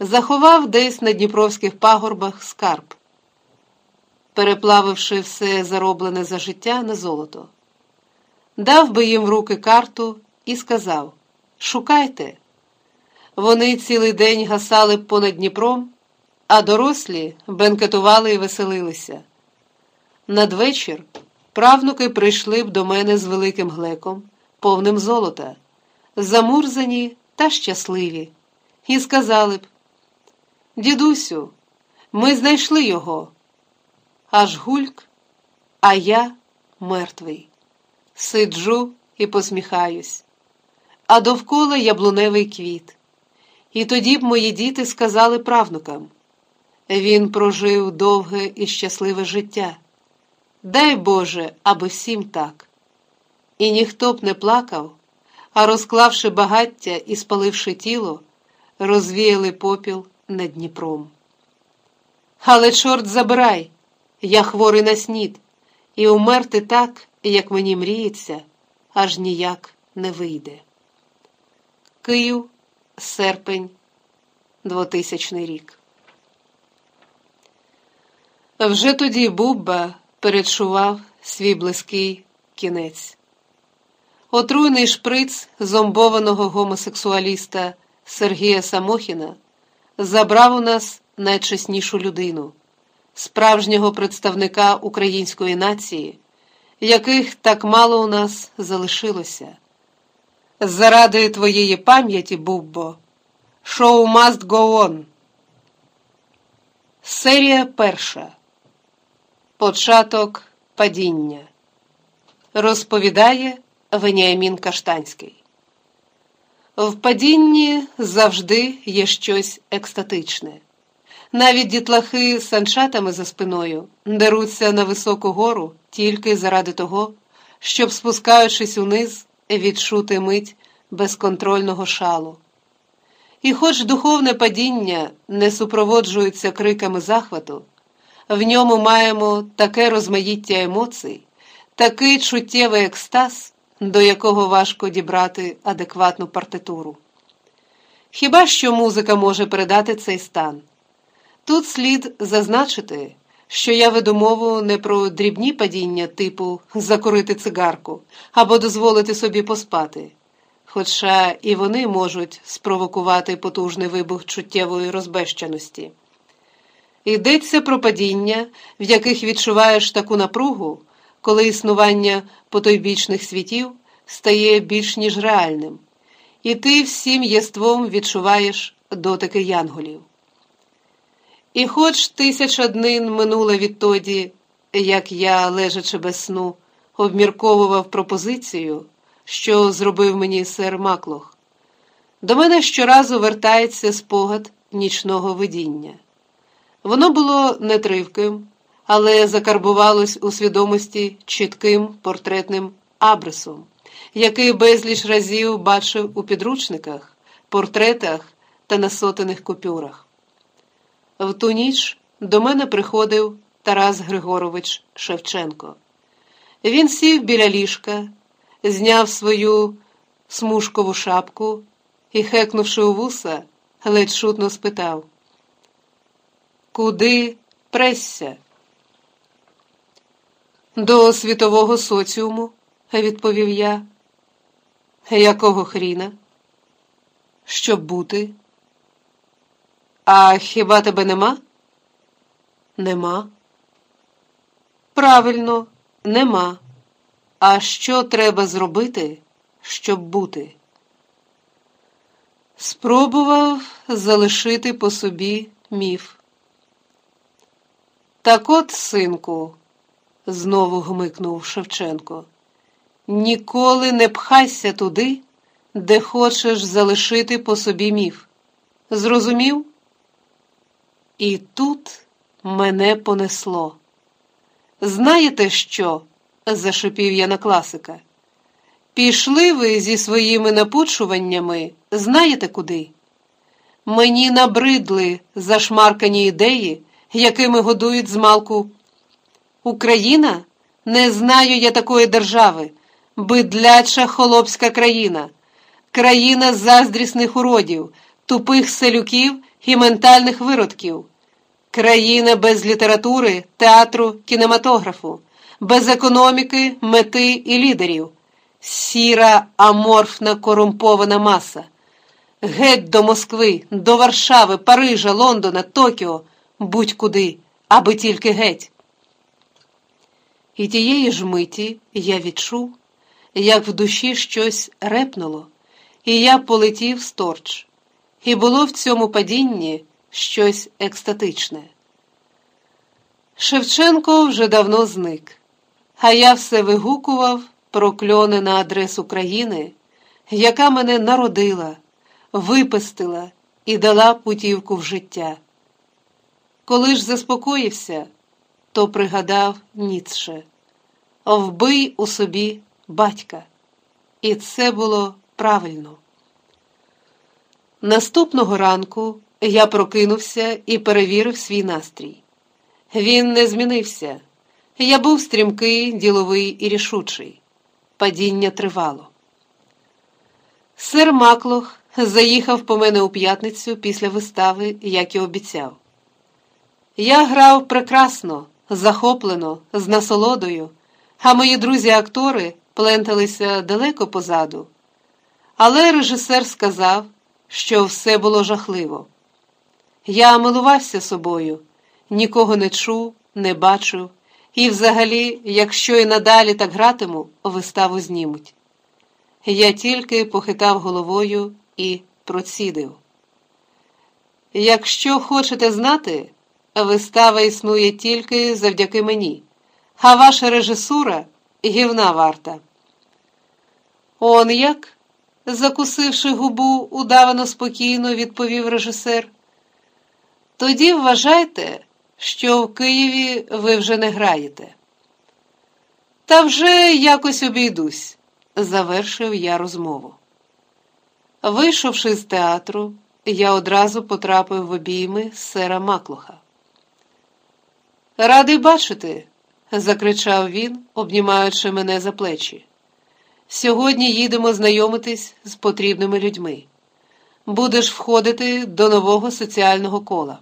Speaker 1: Заховав десь на дніпровських пагорбах скарб, переплавивши все зароблене за життя на золото. Дав би їм в руки карту і сказав Шукайте. Вони цілий день гасали понад Дніпром, а дорослі бенкетували і веселилися. Надвечір правнуки прийшли б до мене з великим глеком, повним золота, замурзані та щасливі, і сказали б: Дідусю, ми знайшли його. Аж гульк, а я мертвий. Сиджу і посміхаюсь, а довкола яблуневий квіт. І тоді б мої діти сказали правнукам він прожив довге і щасливе життя. Дай Боже, аби всім так. І ніхто б не плакав, а розклавши багаття і спаливши тіло, розвіяли попіл над Дніпром. Але, чорт забирай, я хворий на снід, і умерти так, як мені мріється, аж ніяк не вийде. Київ, серпень, 2000 рік. Вже тоді Бубба передчував свій близький кінець. Отруйний шприц зомбованого гомосексуаліста Сергія Самохіна забрав у нас найчеснішу людину, справжнього представника української нації, яких так мало у нас залишилося. Заради твоєї пам'яті, Буббо, шоу must go on. Серія перша. Початок падіння. Розповідає Веніамін Каштанський. В падінні завжди є щось екстатичне. Навіть дітлахи з санчатами за спиною деруться на високу гору тільки заради того, щоб, спускаючись униз, відчути мить безконтрольного шалу. І хоч духовне падіння не супроводжується криками захвату, в ньому маємо таке розмаїття емоцій, такий чуттєвий екстаз, до якого важко дібрати адекватну партитуру. Хіба що музика може передати цей стан? Тут слід зазначити, що я веду мову не про дрібні падіння типу закурити цигарку або дозволити собі поспати, хоча і вони можуть спровокувати потужний вибух чуттєвої розбещеності. Йдеться про падіння, в яких відчуваєш таку напругу, коли існування потойбічних світів стає більш ніж реальним, і ти всім єством відчуваєш дотики янголів. І хоч тисяча днин минула відтоді, як я, лежачи без сну, обмірковував пропозицію, що зробив мені сер Маклох, до мене щоразу вертається спогад нічного видіння. Воно було нетривким, але закарбувалось у свідомості чітким портретним абрисом, який безліч разів бачив у підручниках, портретах та на сотених купюрах. В ту ніч до мене приходив Тарас Григорович Шевченко. Він сів біля ліжка, зняв свою смужкову шапку і, хекнувши у вуса, ледь шутно спитав Куди пресся? До світового соціуму, відповів я. Якого хріна? Щоб бути? А хіба тебе нема? Нема. Правильно, нема. А що треба зробити, щоб бути? Спробував залишити по собі міф. Так от, синку, знову гмикнув Шевченко, ніколи не пхайся туди, де хочеш залишити по собі міф. Зрозумів? І тут мене понесло. Знаєте що? зашипів я на класика. Пішли ви зі своїми напучуваннями, знаєте куди? Мені набридли зашмаркані ідеї, якими годують змалку. Україна? Не знаю я такої держави, бидляча холопська країна, країна заздрісних уродів, тупих селюків і ментальних виродків, країна без літератури, театру, кінематографу, без економіки, мети і лідерів, сіра, аморфна корумпована маса. Геть до Москви, до Варшави, Парижа, Лондона, Токіо, будь-куди, аби тільки геть. І тієї ж миті я відчув, як в душі щось репнуло, і я полетів сторч, і було в цьому падінні щось екстатичне. Шевченко вже давно зник, а я все вигукував прокльони на адресу країни, яка мене народила, випестила і дала путівку в життя. Коли ж заспокоївся, то пригадав Ніцше Вбий у собі батька. І це було правильно. Наступного ранку я прокинувся і перевірив свій настрій. Він не змінився. Я був стрімкий, діловий і рішучий. Падіння тривало. Сер Маклох заїхав по мене у п'ятницю після вистави, як і обіцяв. Я грав прекрасно, захоплено, з насолодою, а мої друзі-актори пленталися далеко позаду. Але режисер сказав, що все було жахливо. Я милувався собою, нікого не чув, не бачив, і, взагалі, якщо і надалі так гратиму, виставу знімуть. Я тільки похитав головою і процідив. Якщо хочете знати, вистава існує тільки завдяки мені, а ваша режисура гівна варта. Он як? Закусивши губу, удавано спокійно відповів режисер. Тоді вважайте, що в Києві ви вже не граєте. Та вже якось обійдусь, завершив я розмову. Вийшовши з театру, я одразу потрапив в обійми сера Маклуха. Радий бачити, закричав він, обнімаючи мене за плечі. Сьогодні їдемо знайомитись з потрібними людьми. Будеш входити до нового соціального кола.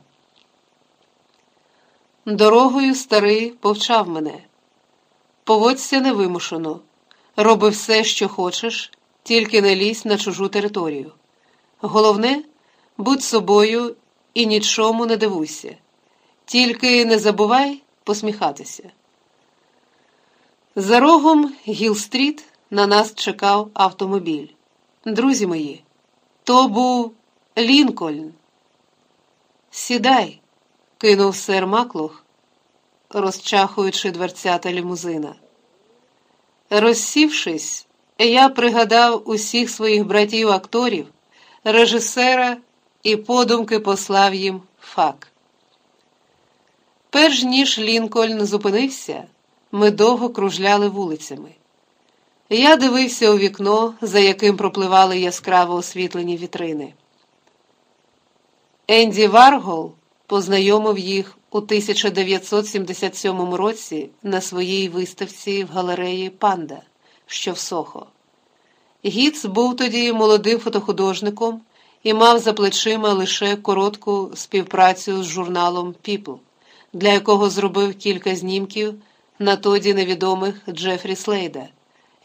Speaker 1: Дорогою старий повчав мене. Поводься невимушено, роби все, що хочеш, тільки не лізь на чужу територію. Головне, будь собою і нічому не дивуйся, тільки не забувай посміхатися. За рогом Гіл-стріт на нас чекав автомобіль. Друзі мої, то був Лінкольн. Сідай, кинув сер Маклух, розчахуючи дверцята лімузина. Розсівшись, я пригадав усіх своїх братів акторів, режисера і подумки послав їм фак. Перш ніж Лінкольн зупинився, ми довго кружляли вулицями. Я дивився у вікно, за яким пропливали яскраво освітлені вітрини. Енді Варгол познайомив їх у 1977 році на своїй виставці в галереї Панда, що в Сохо. Гіц був тоді молодим фотохудожником і мав за плечима лише коротку співпрацю з журналом People, для якого зробив кілька знімків на тоді невідомих Джефрі Слейда.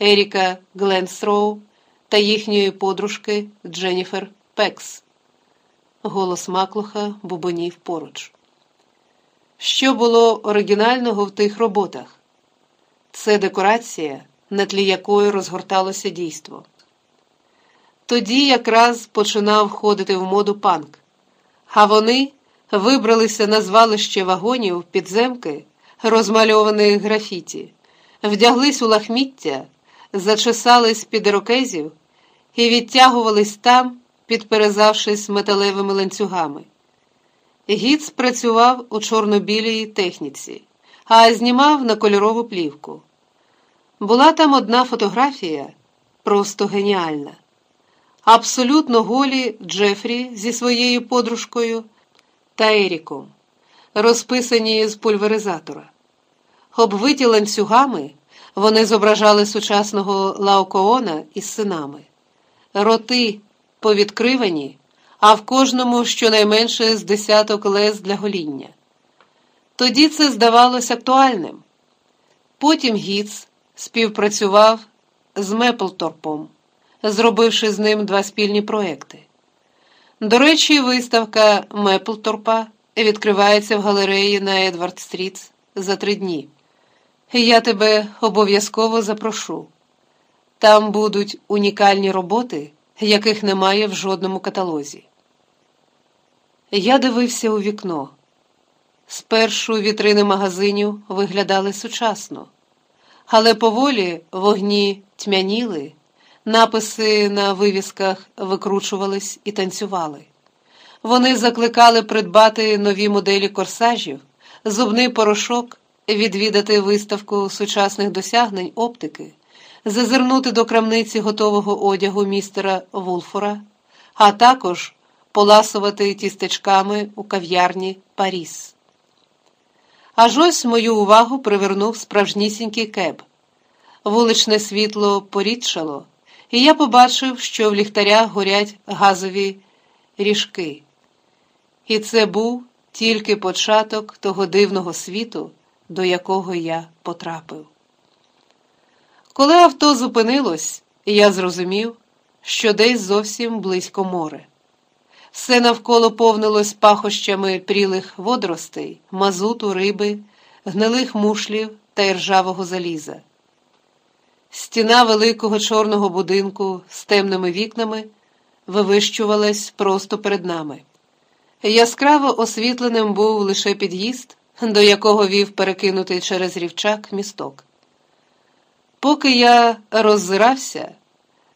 Speaker 1: Еріка Гленстроу та їхньої подружки Дженніфер Пекс. Голос Маклуха бубонів поруч. Що було оригінального в тих роботах? Це декорація, на тлі якої розгорталося дійство. Тоді якраз починав входити в моду панк, а вони вибралися на звалище вагонів підземки, розмальованих графіті, вдяглись у лахміття зачесались під ірокезів і відтягувались там, підперезавшись металевими ланцюгами. Гіц працював у чорно-білій техніці, а знімав на кольорову плівку. Була там одна фотографія, просто геніальна. Абсолютно голі Джефрі зі своєю подружкою та Еріком, розписані з пульверизатора. Обвиті ланцюгами вони зображали сучасного Лаокоона із синами, роти повідкривані, а в кожному щонайменше з десяток лез для гоління. Тоді це здавалось актуальним. Потім Гіц співпрацював з Меплторпом, зробивши з ним два спільні проекти. До речі, виставка Меплторпа відкривається в галереї на Едвард Стріт за три дні. Я тебе обов'язково запрошу. Там будуть унікальні роботи, яких немає в жодному каталозі. Я дивився у вікно. Спершу вітрини магазинів виглядали сучасно, але поволі вогні тьмяніли, написи на вивісках викручувались і танцювали. Вони закликали придбати нові моделі корсажів, зубний порошок, відвідати виставку сучасних досягнень оптики, зазирнути до крамниці готового одягу містера Вулфора, а також поласувати тістечками у кав'ярні Паріс. Аж ось мою увагу привернув справжнісінький кеб. Вуличне світло порідшало, і я побачив, що в ліхтарях горять газові ріжки. І це був тільки початок того дивного світу, до якого я потрапив. Коли авто зупинилось, я зрозумів, що десь зовсім близько море. Все навколо повнилось пахощами прілих водоростей, мазуту, риби, гнилих мушлів та іржавого заліза. Стіна великого чорного будинку з темними вікнами вивищувалась просто перед нами. Яскраво освітленим був лише під'їзд, до якого вів перекинутий через рівчак місток. Поки я роззирався,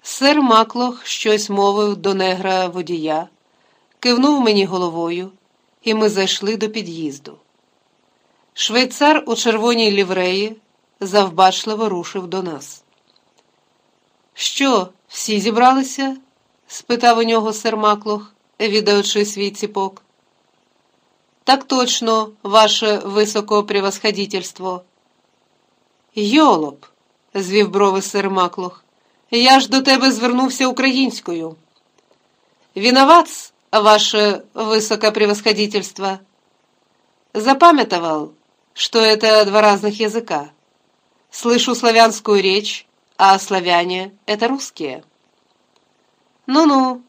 Speaker 1: сер Маклох щось мовив до негра водія кивнув мені головою, і ми зайшли до під'їзду. Швейцар у червоній лівреї завбачливо рушив до нас. Що, всі зібралися? спитав у нього сер Маклох, віддаючи свій ціпок. Так точно, ваше високопревосходительство. Йолоп, звів брови сер Маклох, я ж до тебе звернувся українською. Виноват, ваше высокопревосходительство. Запамятовал, что это два разных языка. Слышу славянскую речь, а славяне — это русские. Ну-ну,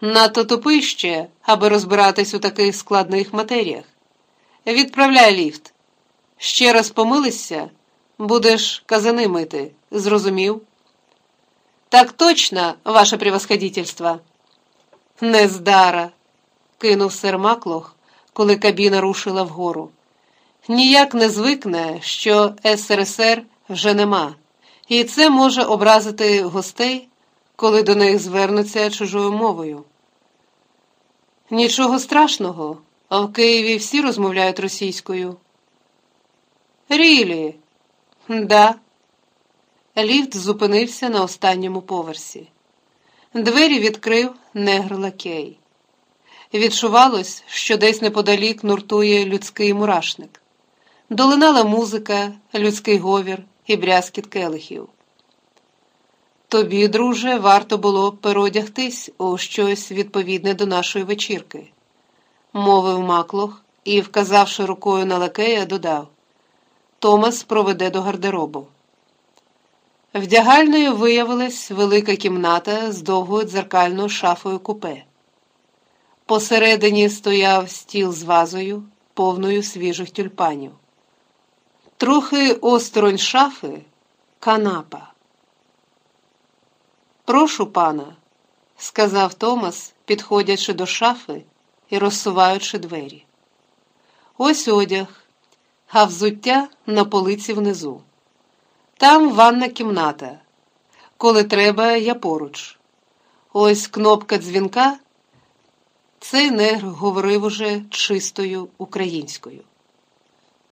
Speaker 1: надто тупище, аби розбиратись у таких складних матеріях. Відправляй ліфт. Ще раз помилися, будеш казани мити. Зрозумів? Так точно, ваше превосходительство. Нездара, кинув сер Маклох, коли кабіна рушила вгору. Ніяк не звикне, що СРСР вже нема, і це може образити гостей, коли до них звернуться чужою мовою. Нічого страшного, а в Києві всі розмовляють російською. Рілі, да. Ліфт зупинився на останньому поверсі. Двері відкрив негр лакей. Відчувалось, що десь неподалік нуртує людський мурашник. Долинала музика, людський говір і брязкіт келихів. Тобі, друже, варто було переодягтись у щось відповідне до нашої вечірки, мовив Маклох і, вказавши рукою на лакея, додав Томас проведе до гардеробу. Вдягальною виявилась велика кімната з довгою дзеркальною шафою купе. Посередині стояв стіл з вазою, повною свіжих тюльпанів. Трохи осторонь шафи канапа. Прошу пана, сказав Томас, підходячи до шафи і розсуваючи двері. Ось одяг, а взуття на полиці внизу. Там ванна кімната. Коли треба, я поруч. Ось кнопка дзвінка. Цей негр говорив уже чистою українською.